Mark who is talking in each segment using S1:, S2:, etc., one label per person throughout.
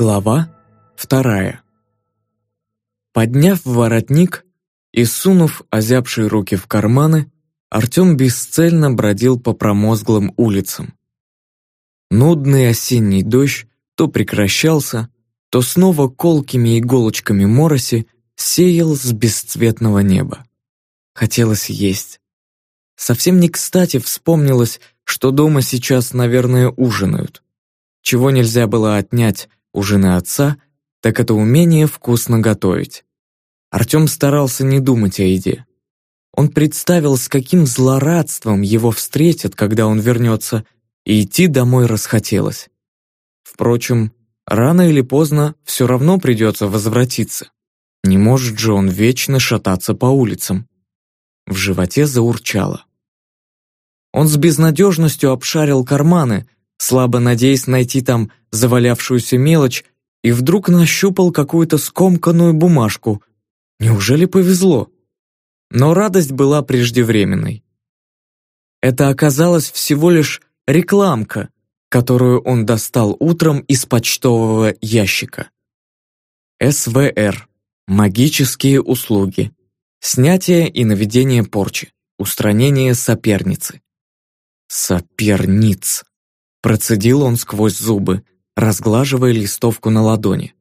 S1: Глава вторая. Подняв воротник и сунув озябшие руки в карманы, Артем бесцельно бродил по промозглым улицам. Нудный осенний дождь то прекращался, то снова колкими иголочками мороси сеял с бесцветного неба. Хотелось есть. Совсем не кстати вспомнилось, что дома сейчас, наверное, ужинают. Чего нельзя было отнять у жены отца, так это умение вкусно готовить. Артем старался не думать о еде. Он представил, с каким злорадством его встретят, когда он вернется, и идти домой расхотелось. Впрочем, рано или поздно все равно придется возвратиться. Не может же он вечно шататься по улицам. В животе заурчало. Он с безнадежностью обшарил карманы, слабо надеясь найти там завалявшуюся мелочь, и вдруг нащупал какую-то скомканную бумажку. Неужели повезло? Но радость была преждевременной. Это оказалось всего лишь рекламка, которую он достал утром из почтового ящика. СВР. Магические услуги. Снятие и наведение порчи. Устранение соперницы. Соперниц. Процедил он сквозь зубы, разглаживая листовку на ладони.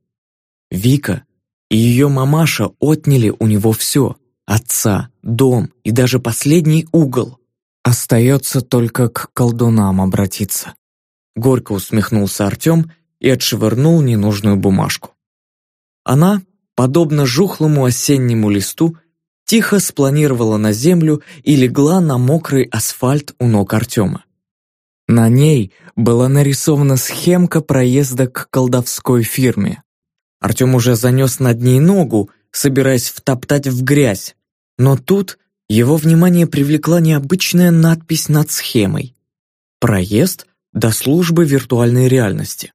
S1: Вика и ее мамаша отняли у него все — отца, дом и даже последний угол. Остается только к колдунам обратиться. Горько усмехнулся Артем и отшвырнул ненужную бумажку. Она, подобно жухлому осеннему листу, тихо спланировала на землю и легла на мокрый асфальт у ног Артема. На ней была нарисована схемка проезда к колдовской фирме. Артем уже занес над ней ногу, собираясь втоптать в грязь, но тут его внимание привлекла необычная надпись над схемой. «Проезд до службы виртуальной реальности».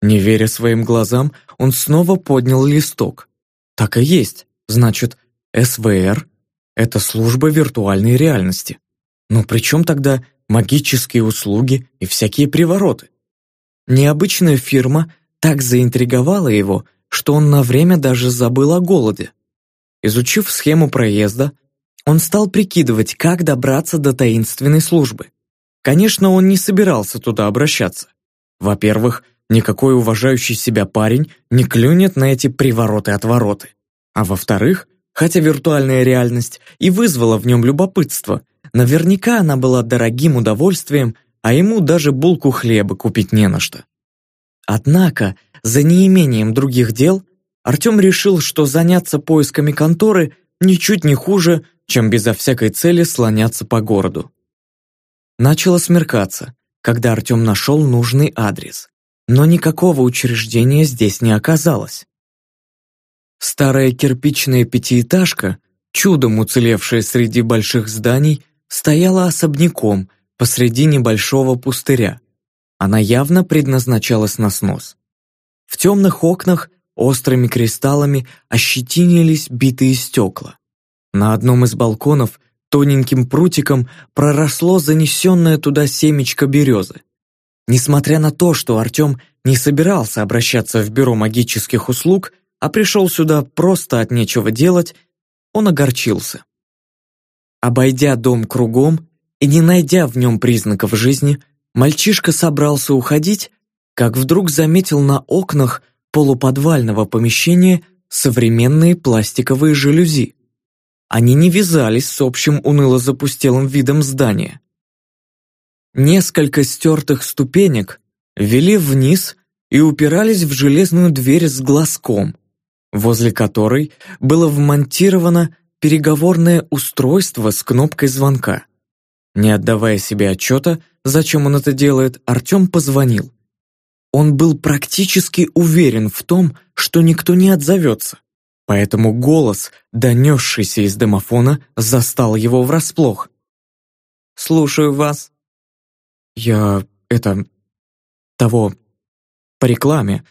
S1: Не веря своим глазам, он снова поднял листок. Так и есть, значит, СВР — это служба виртуальной реальности. Но при чем тогда магические услуги и всякие привороты. Необычная фирма так заинтриговала его, что он на время даже забыл о голоде. Изучив схему проезда, он стал прикидывать, как добраться до таинственной службы. Конечно, он не собирался туда обращаться. Во-первых, никакой уважающий себя парень не клюнет на эти привороты-отвороты. А во-вторых, хотя виртуальная реальность и вызвала в нем любопытство, Наверняка она была дорогим удовольствием, а ему даже булку хлеба купить не на что. Однако, за неимением других дел, Артем решил, что заняться поисками конторы ничуть не хуже, чем безо всякой цели слоняться по городу. Начало смеркаться, когда Артем нашел нужный адрес, но никакого учреждения здесь не оказалось. Старая кирпичная пятиэтажка, чудом уцелевшая среди больших зданий, стояла особняком посреди небольшого пустыря. Она явно предназначалась на снос. В темных окнах острыми кристаллами ощетинились битые стекла. На одном из балконов тоненьким прутиком проросло занесенное туда семечко березы. Несмотря на то, что Артем не собирался обращаться в бюро магических услуг, а пришел сюда просто от нечего делать, он огорчился. Обойдя дом кругом и не найдя в нем признаков жизни, мальчишка собрался уходить, как вдруг заметил на окнах полуподвального помещения современные пластиковые жалюзи. Они не вязались с общим уныло-запустелым видом здания. Несколько стертых ступенек вели вниз и упирались в железную дверь с глазком, возле которой было вмонтировано переговорное устройство с кнопкой звонка. Не отдавая себе отчета, зачем он это делает, Артем позвонил. Он был практически уверен в том, что никто не отзовется, поэтому голос, донесшийся из домофона, застал его врасплох. «Слушаю вас». «Я... это... того... по рекламе.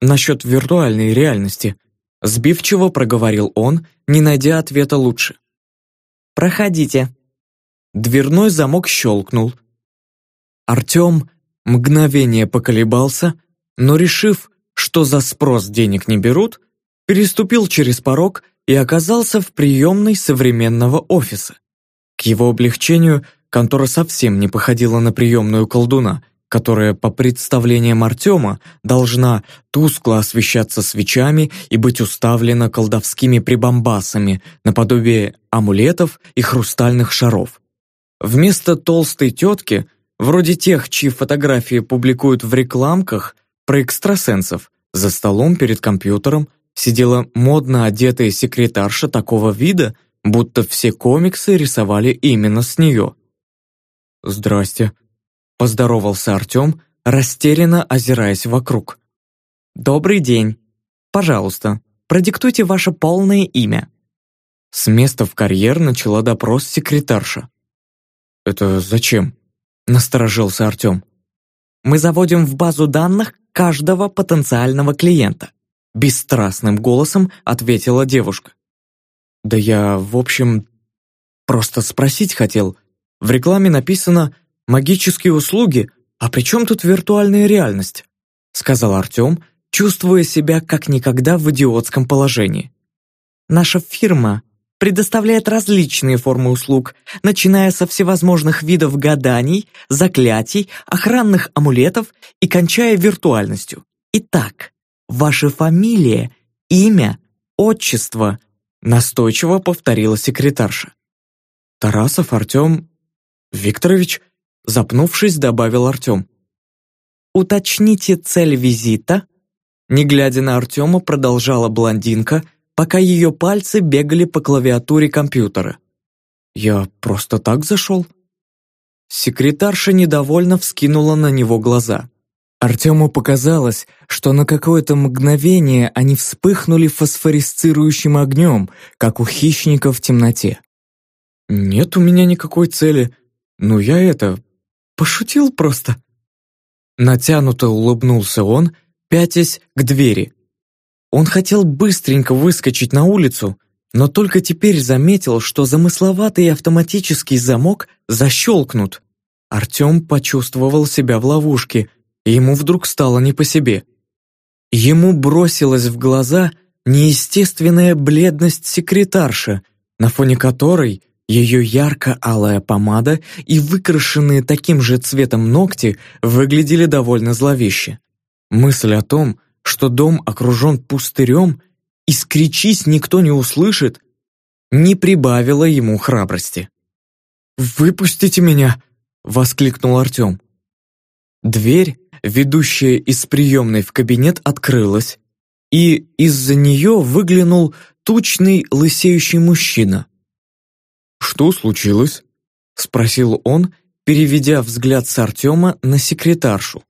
S1: Насчет виртуальной реальности», Сбивчиво проговорил он, не найдя ответа лучше. «Проходите». Дверной замок щелкнул. Артем мгновение поколебался, но решив, что за спрос денег не берут, переступил через порог и оказался в приемной современного офиса. К его облегчению контора совсем не походила на приемную колдуна, которая, по представлениям Артема, должна тускло освещаться свечами и быть уставлена колдовскими прибамбасами наподобие амулетов и хрустальных шаров. Вместо толстой тетки, вроде тех, чьи фотографии публикуют в рекламках про экстрасенсов, за столом перед компьютером сидела модно одетая секретарша такого вида, будто все комиксы рисовали именно с нее. «Здрасте», Поздоровался Артем, растерянно озираясь вокруг. «Добрый день. Пожалуйста, продиктуйте ваше полное имя». С места в карьер начала допрос секретарша. «Это зачем?» – насторожился Артем. «Мы заводим в базу данных каждого потенциального клиента», – бесстрастным голосом ответила девушка. «Да я, в общем, просто спросить хотел. В рекламе написано магические услуги, а при чем тут виртуальная реальность?» сказал Артем, чувствуя себя как никогда в идиотском положении. «Наша фирма предоставляет различные формы услуг, начиная со всевозможных видов гаданий, заклятий, охранных амулетов и кончая виртуальностью. Итак, ваша фамилия, имя, отчество», настойчиво повторила секретарша. «Тарасов Артем Викторович», Запнувшись, добавил Артем. «Уточните цель визита?» Не глядя на Артема, продолжала блондинка, пока ее пальцы бегали по клавиатуре компьютера. «Я просто так зашел?» Секретарша недовольно вскинула на него глаза. Артему показалось, что на какое-то мгновение они вспыхнули фосфорисцирующим огнем, как у хищника в темноте. «Нет у меня никакой цели. Ну, я это, Пошутил просто». Натянуто улыбнулся он, пятясь к двери. Он хотел быстренько выскочить на улицу, но только теперь заметил, что замысловатый автоматический замок защелкнут. Артем почувствовал себя в ловушке, и ему вдруг стало не по себе. Ему бросилась в глаза неестественная бледность секретарши, на фоне которой ее ярко-алая помада и выкрашенные таким же цветом ногти выглядели довольно зловеще. Мысль о том, что дом окружен пустырем и скричись никто не услышит, не прибавила ему храбрости. «Выпустите меня!» — воскликнул Артем. Дверь, ведущая из приемной в кабинет, открылась, и из-за нее выглянул тучный лысеющий мужчина. «Что случилось?» — спросил он, переведя взгляд с Артема на секретаршу.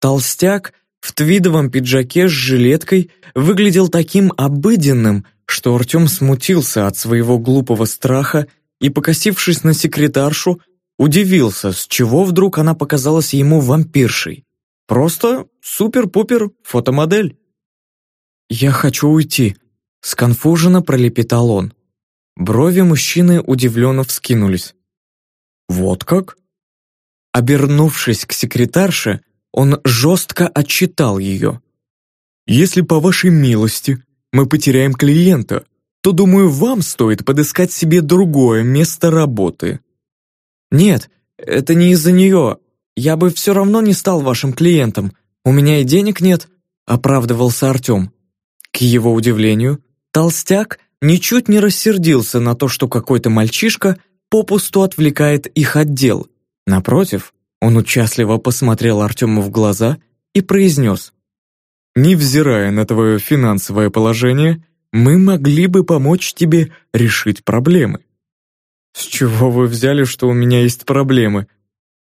S1: Толстяк в твидовом пиджаке с жилеткой выглядел таким обыденным, что Артем смутился от своего глупого страха и, покосившись на секретаршу, удивился, с чего вдруг она показалась ему вампиршей. Просто супер-пупер фотомодель. «Я хочу уйти», — сконфуженно пролепетал он. Брови мужчины удивленно вскинулись. «Вот как?» Обернувшись к секретарше, он жестко отчитал ее. «Если по вашей милости мы потеряем клиента, то, думаю, вам стоит подыскать себе другое место работы». «Нет, это не из-за нее. Я бы все равно не стал вашим клиентом. У меня и денег нет», — оправдывался Артем. К его удивлению, толстяк ничуть не рассердился на то, что какой-то мальчишка попусту отвлекает их от дел. Напротив, он участливо посмотрел Артему в глаза и произнес «Невзирая на твое финансовое положение, мы могли бы помочь тебе решить проблемы». «С чего вы взяли, что у меня есть проблемы?»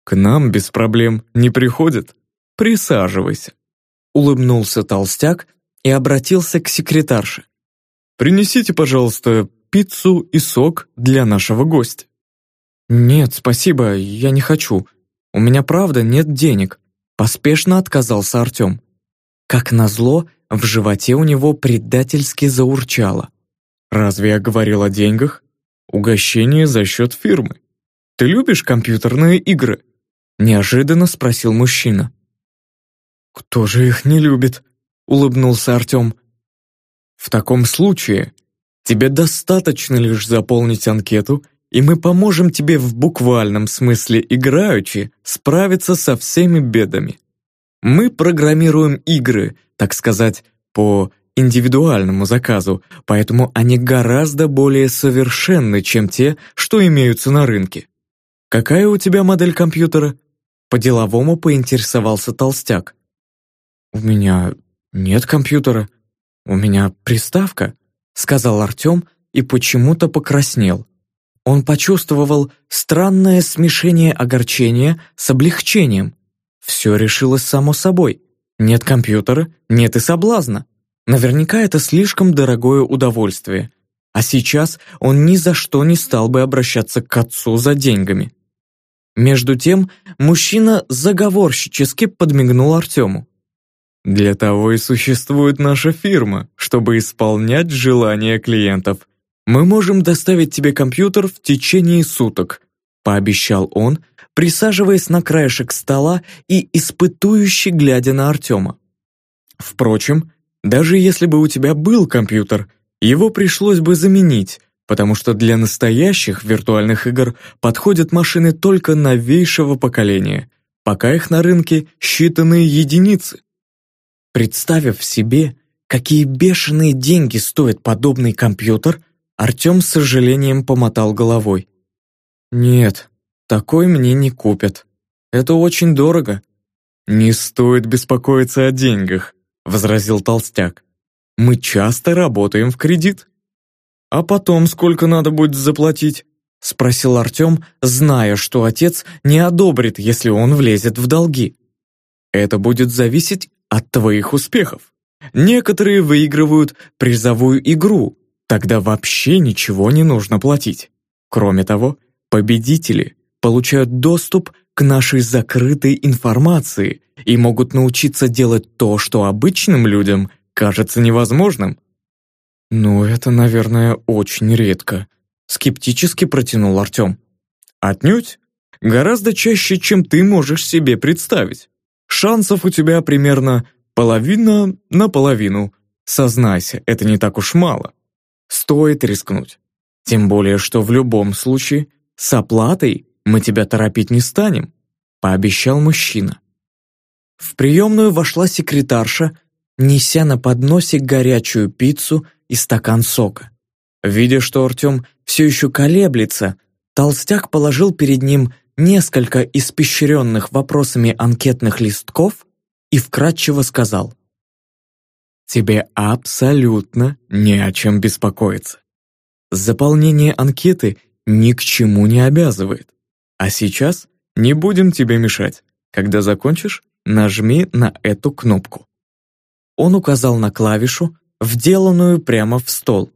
S1: «К нам без проблем не приходят. Присаживайся». Улыбнулся толстяк и обратился к секретарше. Принесите, пожалуйста, пиццу и сок для нашего гостя». «Нет, спасибо, я не хочу. У меня правда нет денег», — поспешно отказался Артем. Как назло, в животе у него предательски заурчало. «Разве я говорил о деньгах? Угощение за счет фирмы. Ты любишь компьютерные игры?» Неожиданно спросил мужчина. «Кто же их не любит?» — улыбнулся Артем. «В таком случае тебе достаточно лишь заполнить анкету, и мы поможем тебе в буквальном смысле играючи справиться со всеми бедами. Мы программируем игры, так сказать, по индивидуальному заказу, поэтому они гораздо более совершенны, чем те, что имеются на рынке. Какая у тебя модель компьютера? По-деловому поинтересовался толстяк. У меня нет компьютера. У меня приставка, сказал Артем и почему-то покраснел. Он почувствовал странное смешение огорчения с облегчением. Все решилось само собой. Нет компьютера, нет и соблазна. Наверняка это слишком дорогое удовольствие. А сейчас он ни за что не стал бы обращаться к отцу за деньгами. Между тем, мужчина заговорщически подмигнул Артему. «Для того и существует наша фирма, чтобы исполнять желания клиентов. Мы можем доставить тебе компьютер в течение суток», пообещал он, присаживаясь на краешек стола и испытующе глядя на Артема. Впрочем, даже если бы у тебя был компьютер, его пришлось бы заменить, потому что для настоящих виртуальных игр подходят машины только новейшего поколения, пока их на рынке считанные единицы. Представив себе, какие бешеные деньги стоит подобный компьютер, Артем с сожалением помотал головой. «Нет, такой мне не купят. Это очень дорого». «Не стоит беспокоиться о деньгах», — возразил толстяк. «Мы часто работаем в кредит». «А потом сколько надо будет заплатить?» — спросил Артем, зная, что отец не одобрит, если он влезет в долги. «Это будет зависеть от твоих успехов. Некоторые выигрывают призовую игру, тогда вообще ничего не нужно платить. Кроме того, победители получают доступ к нашей закрытой информации и могут научиться делать то, что обычным людям кажется невозможным. «Ну, это, наверное, очень редко», — скептически протянул Артем. «Отнюдь. Гораздо чаще, чем ты можешь себе представить. Шансов у тебя примерно половина на половину. Сознайся, это не так уж мало. Стоит рискнуть. Тем более, что в любом случае с оплатой мы тебя торопить не станем», — пообещал мужчина. В приемную вошла секретарша, неся на подносе горячую пиццу и стакан сока. Видя, что Артем все еще колеблется, толстяк положил перед ним несколько испещренных вопросами анкетных листков и вкратчиво сказал «Тебе абсолютно не о чем беспокоиться. Заполнение анкеты ни к чему не обязывает. А сейчас не будем тебе мешать. Когда закончишь, нажми на эту кнопку». Он указал на клавишу, вделанную прямо в стол.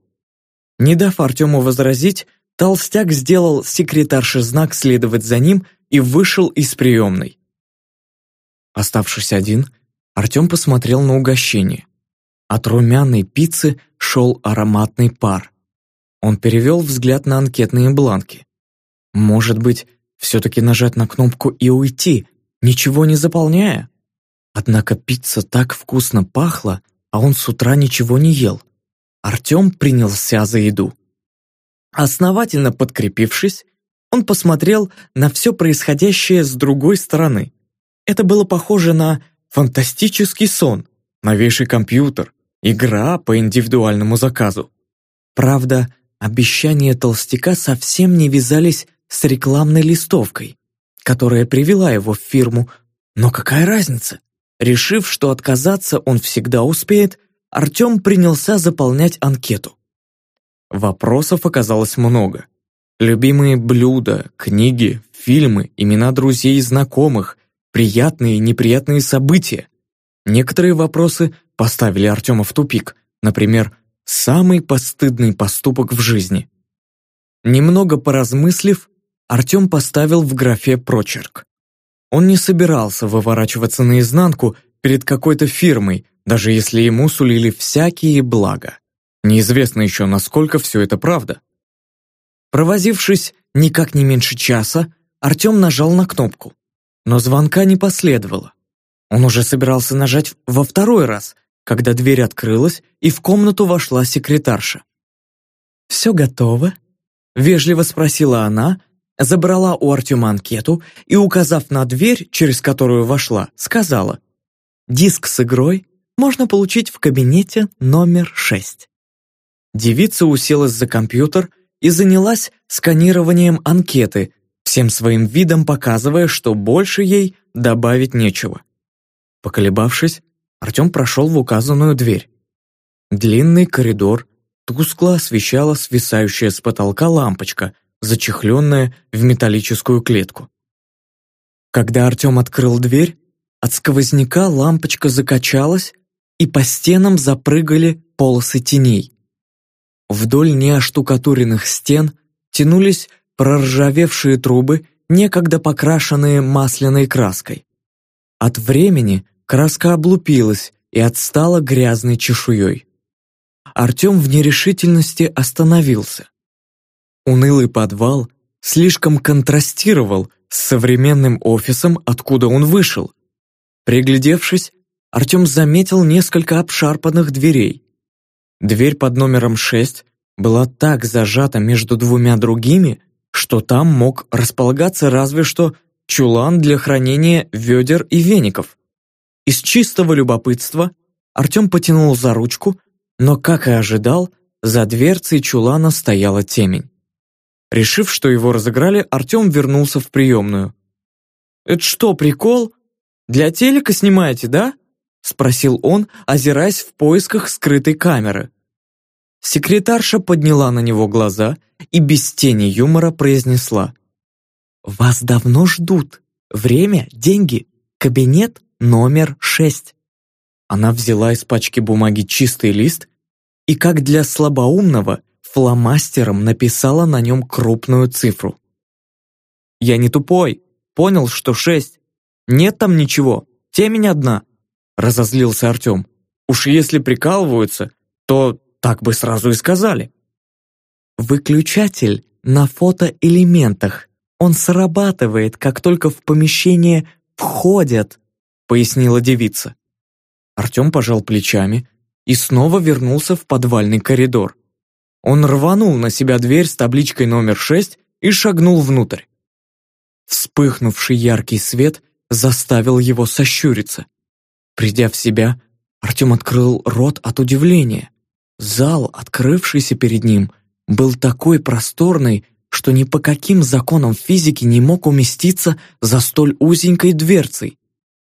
S1: Не дав Артему возразить, толстяк сделал секретарше знак следовать за ним и вышел из приемной. Оставшись один, Артем посмотрел на угощение. От румяной пиццы шел ароматный пар. Он перевел взгляд на анкетные бланки. Может быть, все-таки нажать на кнопку и уйти, ничего не заполняя? Однако пицца так вкусно пахла, а он с утра ничего не ел. Артем принялся за еду. Основательно подкрепившись, он посмотрел на все происходящее с другой стороны. Это было похоже на фантастический сон, новейший компьютер, игра по индивидуальному заказу. Правда, обещания толстяка совсем не вязались с рекламной листовкой, которая привела его в фирму, но какая разница? Решив, что отказаться он всегда успеет, Артем принялся заполнять анкету. Вопросов оказалось много. Любимые блюда, книги, фильмы, имена друзей и знакомых, приятные и неприятные события. Некоторые вопросы поставили Артема в тупик, например, самый постыдный поступок в жизни. Немного поразмыслив, Артем поставил в графе прочерк. Он не собирался выворачиваться наизнанку перед какой-то фирмой, даже если ему сулили всякие блага. Неизвестно еще, насколько все это правда. Провозившись никак не меньше часа, Артем нажал на кнопку. Но звонка не последовало. Он уже собирался нажать во второй раз, когда дверь открылась, и в комнату вошла секретарша. «Все готово?» — вежливо спросила она, забрала у Артема анкету и, указав на дверь, через которую вошла, сказала «Диск с игрой можно получить в кабинете номер 6». Девица уселась за компьютер и занялась сканированием анкеты, всем своим видом показывая, что больше ей добавить нечего. Поколебавшись, Артем прошел в указанную дверь. Длинный коридор тускло освещала свисающая с потолка лампочка, зачехленная в металлическую клетку. Когда Артем открыл дверь, от сквозняка лампочка закачалась, и по стенам запрыгали полосы теней. Вдоль неоштукатуренных стен тянулись проржавевшие трубы, некогда покрашенные масляной краской. От времени краска облупилась и отстала грязной чешуей. Артем в нерешительности остановился. Унылый подвал слишком контрастировал с современным офисом, откуда он вышел. Приглядевшись, Артем заметил несколько обшарпанных дверей. Дверь под номером 6 была так зажата между двумя другими, что там мог располагаться разве что чулан для хранения ведер и веников. Из чистого любопытства Артем потянул за ручку, но, как и ожидал, за дверцей чулана стояла темень. Решив, что его разыграли, Артем вернулся в приемную. «Это что, прикол? Для телека снимаете, да?» Спросил он, озираясь в поисках скрытой камеры. Секретарша подняла на него глаза и без тени юмора произнесла. «Вас давно ждут. Время, деньги, кабинет номер шесть». Она взяла из пачки бумаги чистый лист и, как для слабоумного, фломастером написала на нем крупную цифру. «Я не тупой. Понял, что шесть. Нет там ничего. Темень одна разозлился Артем. «Уж если прикалываются, то так бы сразу и сказали». «Выключатель на фотоэлементах. Он срабатывает, как только в помещение входят», пояснила девица. Артем пожал плечами и снова вернулся в подвальный коридор. Он рванул на себя дверь с табличкой номер 6 и шагнул внутрь. Вспыхнувший яркий свет заставил его сощуриться. Придя в себя, Артем открыл рот от удивления. Зал, открывшийся перед ним, был такой просторный, что ни по каким законам физики не мог уместиться за столь узенькой дверцей.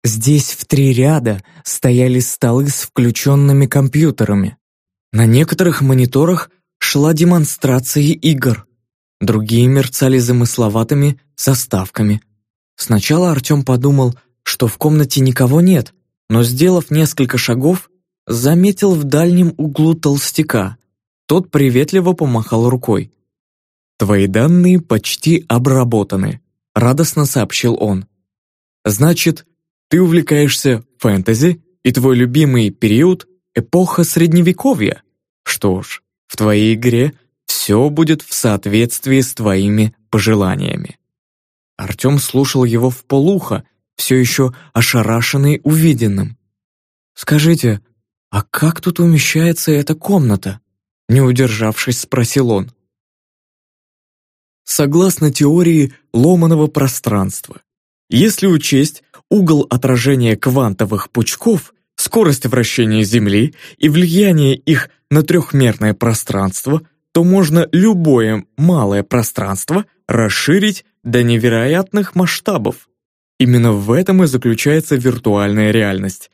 S1: Здесь в три ряда стояли столы с включенными компьютерами. На некоторых мониторах шла демонстрация игр. Другие мерцали замысловатыми заставками. Сначала Артем подумал, что в комнате никого нет, но, сделав несколько шагов, заметил в дальнем углу толстяка. Тот приветливо помахал рукой. «Твои данные почти обработаны», — радостно сообщил он. «Значит, ты увлекаешься фэнтези, и твой любимый период — эпоха Средневековья? Что ж, в твоей игре все будет в соответствии с твоими пожеланиями». Артем слушал его в полухо, все еще ошарашенный увиденным. «Скажите, а как тут умещается эта комната?» Не удержавшись, спросил он. Согласно теории ломаного пространства, если учесть угол отражения квантовых пучков, скорость вращения Земли и влияние их на трехмерное пространство, то можно любое малое пространство расширить до невероятных масштабов. Именно в этом и заключается виртуальная реальность.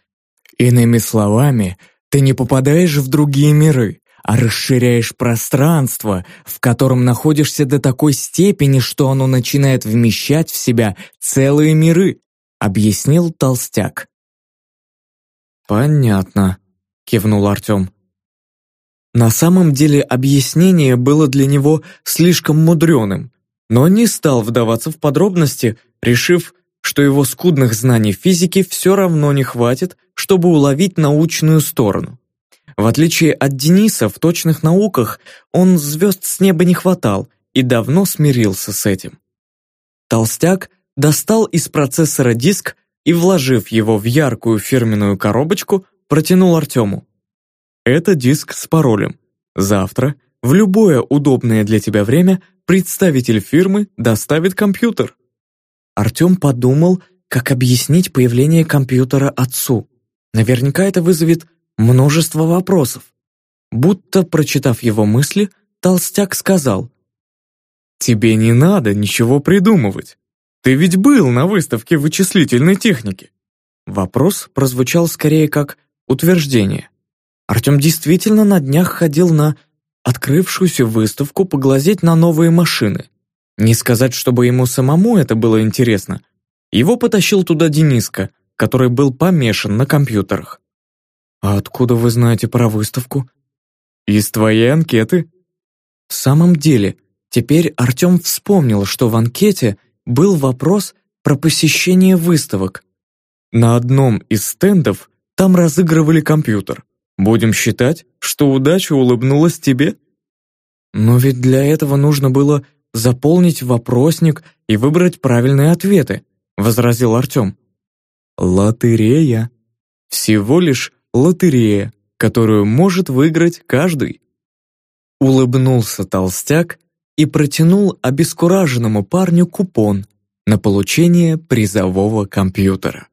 S1: Иными словами, ты не попадаешь в другие миры, а расширяешь пространство, в котором находишься до такой степени, что оно начинает вмещать в себя целые миры, объяснил Толстяк. «Понятно», — кивнул Артем. На самом деле объяснение было для него слишком мудреным, но не стал вдаваться в подробности, решив, что его скудных знаний физики все равно не хватит, чтобы уловить научную сторону. В отличие от Дениса, в точных науках он звезд с неба не хватал и давно смирился с этим. Толстяк достал из процессора диск и, вложив его в яркую фирменную коробочку, протянул Артему. «Это диск с паролем. Завтра, в любое удобное для тебя время, представитель фирмы доставит компьютер». Артем подумал, как объяснить появление компьютера отцу. Наверняка это вызовет множество вопросов. Будто, прочитав его мысли, толстяк сказал, «Тебе не надо ничего придумывать. Ты ведь был на выставке вычислительной техники». Вопрос прозвучал скорее как утверждение. Артем действительно на днях ходил на открывшуюся выставку поглазеть на новые машины. Не сказать, чтобы ему самому это было интересно. Его потащил туда Дениска, который был помешан на компьютерах. «А откуда вы знаете про выставку?» «Из твоей анкеты». В самом деле, теперь Артем вспомнил, что в анкете был вопрос про посещение выставок. На одном из стендов там разыгрывали компьютер. Будем считать, что удача улыбнулась тебе? Но ведь для этого нужно было заполнить вопросник и выбрать правильные ответы, возразил Артем. Лотерея. Всего лишь лотерея, которую может выиграть каждый. Улыбнулся толстяк и протянул обескураженному парню купон на получение призового компьютера.